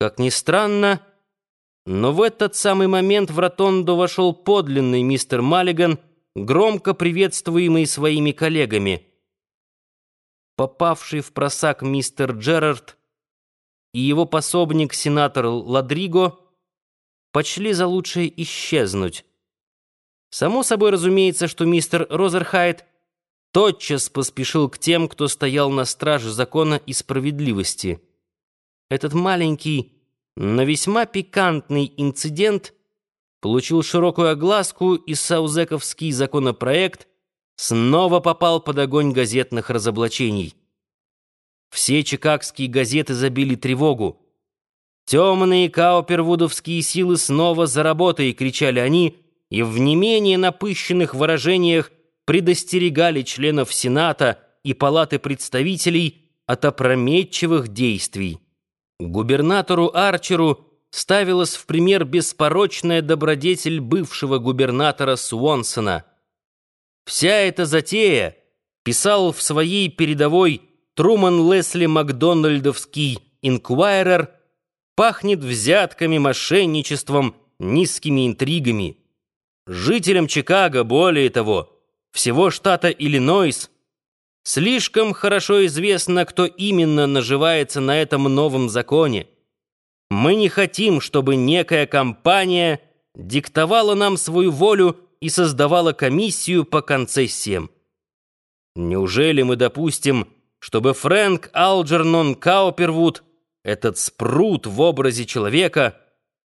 Как ни странно, но в этот самый момент в ротонду вошел подлинный мистер Маллиган, громко приветствуемый своими коллегами. Попавший в просак мистер Джерард и его пособник сенатор Ладриго почли за лучшее исчезнуть. Само собой разумеется, что мистер Розерхайт тотчас поспешил к тем, кто стоял на страже закона и справедливости. Этот маленький, но весьма пикантный инцидент получил широкую огласку, и саузековский законопроект снова попал под огонь газетных разоблачений. Все чикагские газеты забили тревогу. «Темные каупервудовские силы снова за работой!» — кричали они, и в не менее напыщенных выражениях предостерегали членов Сената и Палаты представителей от опрометчивых действий. Губернатору Арчеру ставилась в пример беспорочная добродетель бывшего губернатора Суонсона. Вся эта затея, писал в своей передовой Труман Лесли Макдональдовский «Инквайрер», пахнет взятками, мошенничеством, низкими интригами. Жителям Чикаго, более того, всего штата Иллинойс, слишком хорошо известно, кто именно наживается на этом новом законе. Мы не хотим, чтобы некая компания диктовала нам свою волю и создавала комиссию по концессиям. Неужели мы допустим, чтобы Фрэнк Алджернон Каупервуд, этот спрут в образе человека,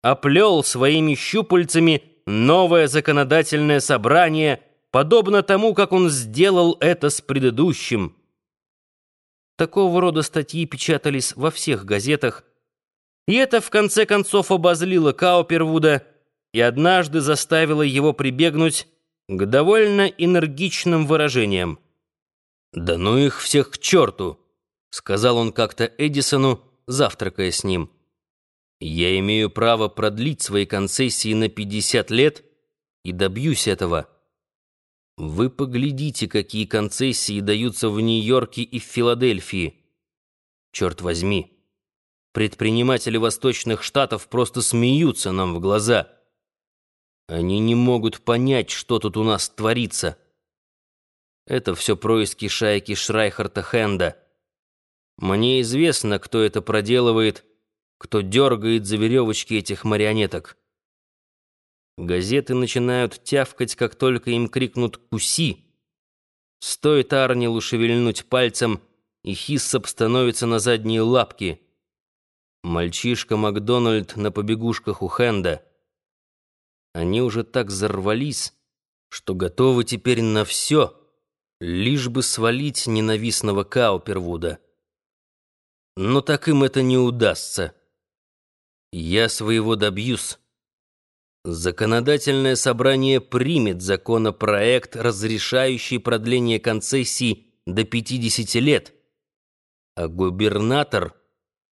оплел своими щупальцами новое законодательное собрание, подобно тому, как он сделал это с предыдущим. Такого рода статьи печатались во всех газетах, и это, в конце концов, обозлило Каупервуда и однажды заставило его прибегнуть к довольно энергичным выражениям. «Да ну их всех к черту!» — сказал он как-то Эдисону, завтракая с ним. «Я имею право продлить свои концессии на 50 лет и добьюсь этого. Вы поглядите, какие концессии даются в Нью-Йорке и в Филадельфии. Черт возьми, предприниматели восточных штатов просто смеются нам в глаза. Они не могут понять, что тут у нас творится». Это все происки шайки Шрайхарта Хенда. Мне известно, кто это проделывает, кто дергает за веревочки этих марионеток. Газеты начинают тявкать, как только им крикнут «Куси!». Стоит Арнилу шевельнуть пальцем, и Хиссоп становится на задние лапки. Мальчишка Макдональд на побегушках у Хенда. Они уже так взорвались, что готовы теперь на все — лишь бы свалить ненавистного Каупервуда. Но так им это не удастся. Я своего добьюсь. Законодательное собрание примет законопроект, разрешающий продление концессий до 50 лет, а губернатор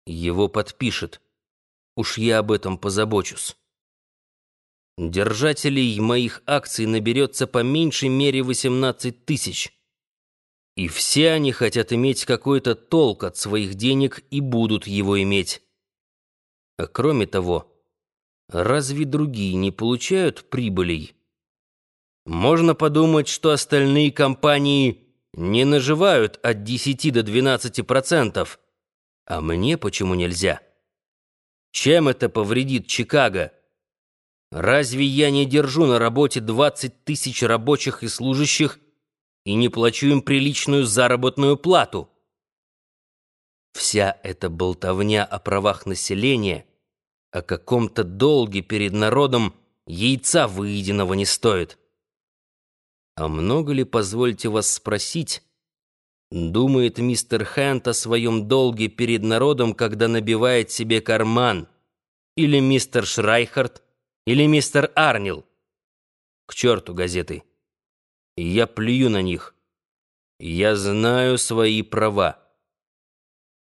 его подпишет. Уж я об этом позабочусь. Держателей моих акций наберется по меньшей мере 18 тысяч. И все они хотят иметь какой-то толк от своих денег и будут его иметь. А кроме того, разве другие не получают прибылей? Можно подумать, что остальные компании не наживают от 10 до 12%. А мне почему нельзя? Чем это повредит Чикаго? Разве я не держу на работе 20 тысяч рабочих и служащих, и не плачу им приличную заработную плату. Вся эта болтовня о правах населения, о каком-то долге перед народом яйца выеденного не стоит. А много ли, позвольте вас спросить, думает мистер Хэнт о своем долге перед народом, когда набивает себе карман? Или мистер Шрайхард, или мистер Арнил? К черту газеты я плюю на них. Я знаю свои права.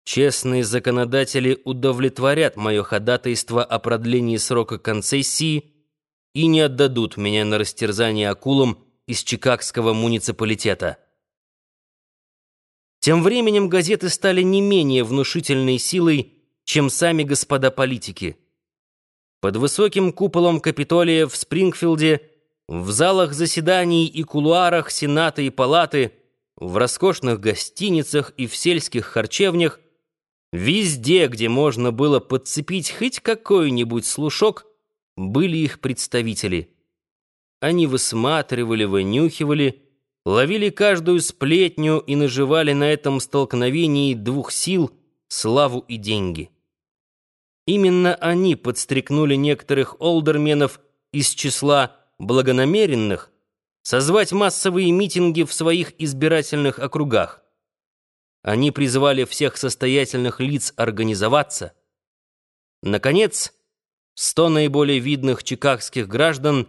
Честные законодатели удовлетворят мое ходатайство о продлении срока концессии и не отдадут меня на растерзание акулам из Чикагского муниципалитета. Тем временем газеты стали не менее внушительной силой чем сами господа политики. Под высоким куполом Капитолия в Спрингфилде, в залах заседаний и кулуарах Сената и Палаты, в роскошных гостиницах и в сельских харчевнях, везде, где можно было подцепить хоть какой-нибудь слушок, были их представители. Они высматривали, вынюхивали, ловили каждую сплетню и наживали на этом столкновении двух сил славу и деньги. Именно они подстрекнули некоторых олдерменов из числа благонамеренных созвать массовые митинги в своих избирательных округах. Они призывали всех состоятельных лиц организоваться. Наконец, сто наиболее видных чикагских граждан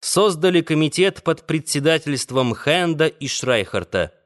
создали комитет под председательством Хенда и Шрайхарта –